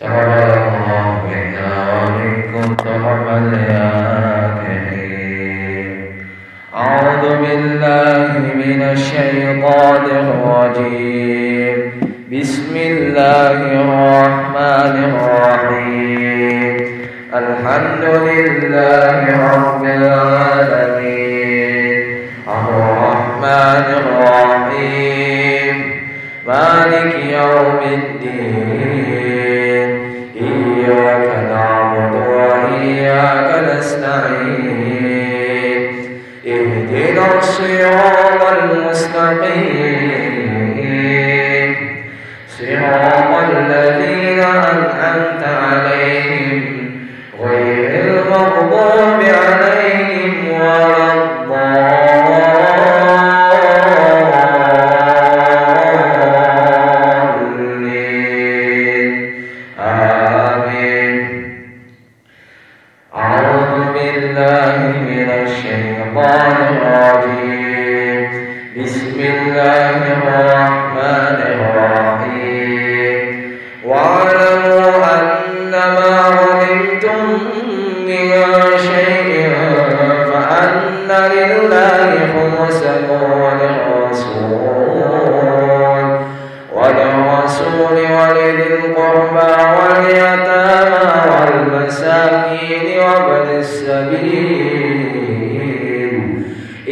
تقبل الله منا ومنكم الشيطان الرجيم. بسم الله الرحمن بسم الله الرحمن الرحيم. واعلموا أن ما غنمتم من فأن لله خمسه وللرسول ولذي القربى واليتامى والمساكين وابن السبيل.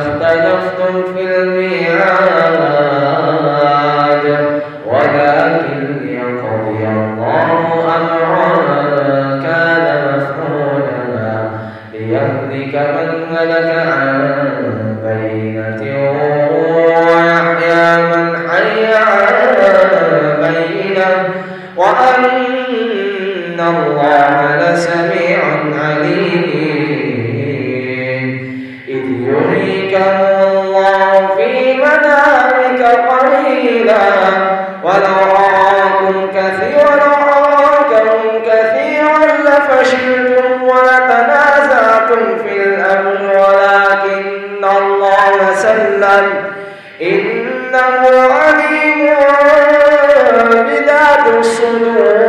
واستلفتم في الميزان والسماء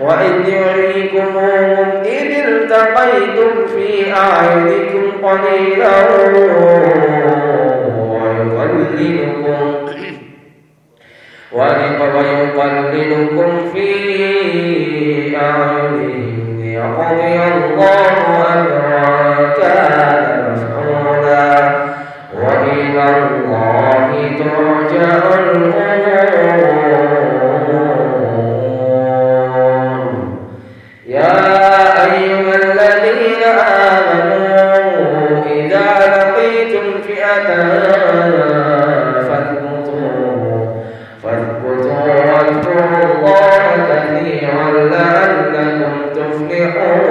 وإذ يريكمهم إذ التقيتم في أعينكم قليلا. ويقللكم ويقللكم في أعينهم. ليقضي الله أمرا كان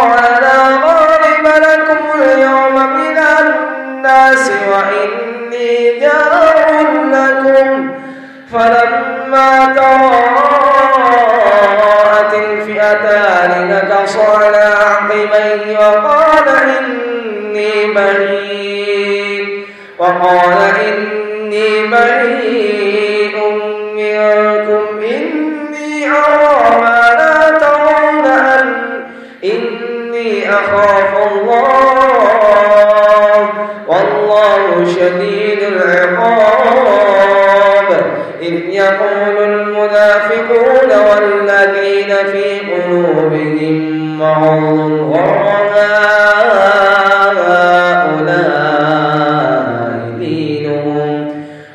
على غالب لكم اليوم من الناس وإني جار لكم. فلما تراءت الفئتان نكص على عقبيه وقال إني بريء وقال إني بريء من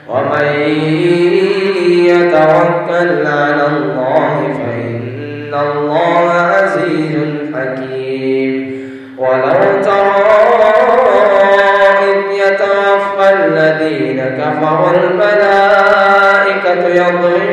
ومن يتوكل على الله فإن الله عزيز حكيم. ولو ترى إذ يتوفى الذين كفروا الملائكة يضربون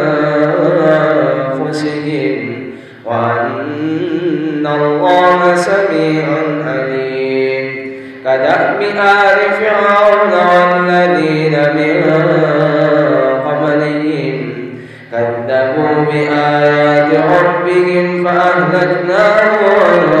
وأن الله سميع عليم كدأب آل فرعون والذين من قبلهم. كذبوا بآيات ربهم فأهلكناهم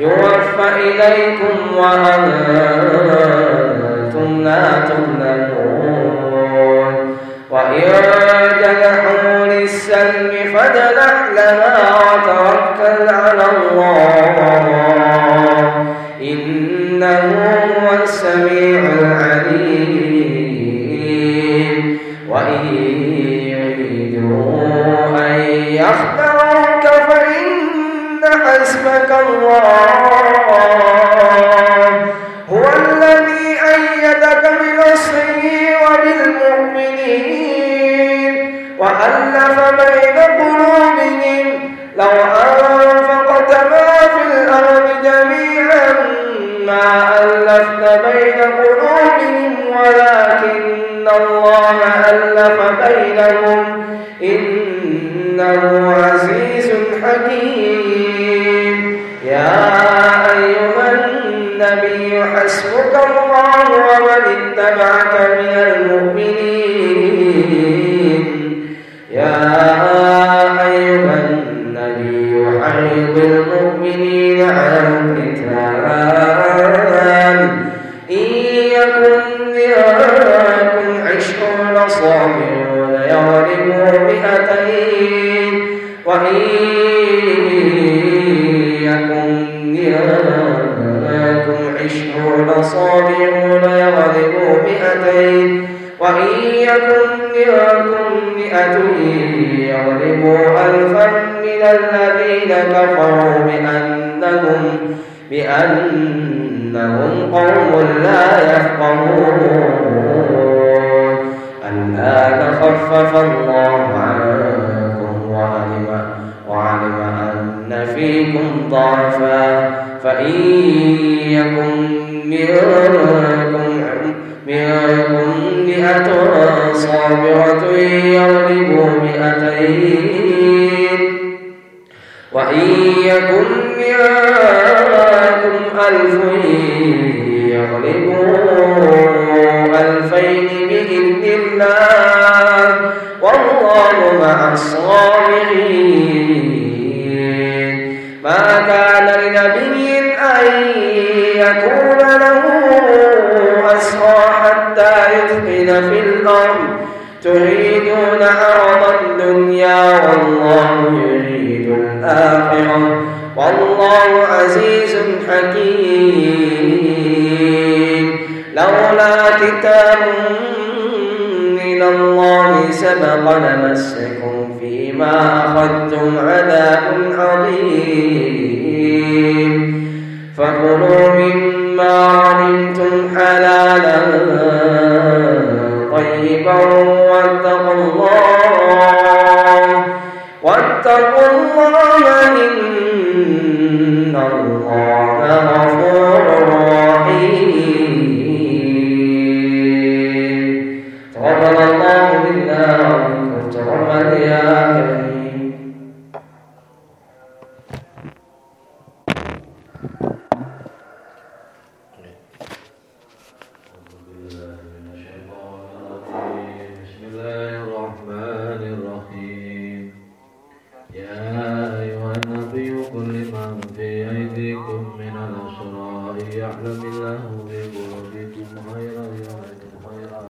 يوفى إليكم وأنتم لا تظلمون وإن جنحوا للسلم فاجنح لها وتوكل على الله إنه هو السميع العليم وإن يريدوا أن يخدعوك فإن حسبك الله الله ألف بينهم إنه عزيز حكيم. الذين كفروا بأنهم بأنهم قوم لا يفقهون. الآن خفف الله عنكم وعلم وعلم أن فيكم ضعفا. فإن يكن منكم منكم مئة صابرة يغلبوا مئتين وإن يكن منكم ألف يغلبوا ألفين بإذن الله والله مع الصابرين. ما كان لنبي أن يكون له أسرى حتى يثقل في الأرض. تريدون عرض الدنيا والله يريد الآخرة والله عزيز حكيم. لولا كتاب من الله سبق لمسكم فيما أخذتم عذاب عظيم فكلوا مما علمتم حلالا طيبا